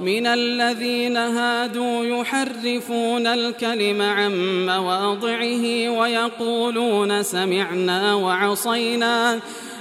من الذين هادوا يحرفون الكلم عن مواضعه ويقولون سمعنا وعصينا.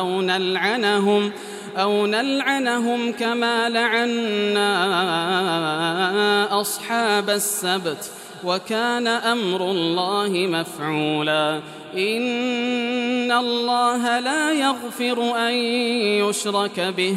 أو نلعنهم أو نلعنهم كما لعنا أصحاب السبت وكان أمر الله مفعولا إن الله لا يغفر أن يشرك به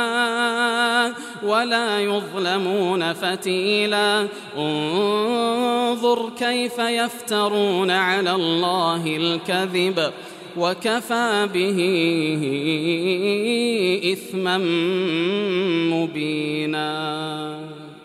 ولا يظلمون فتيلا. انظر كيف يفترون على الله الكذب وكفى به إثما مبينا.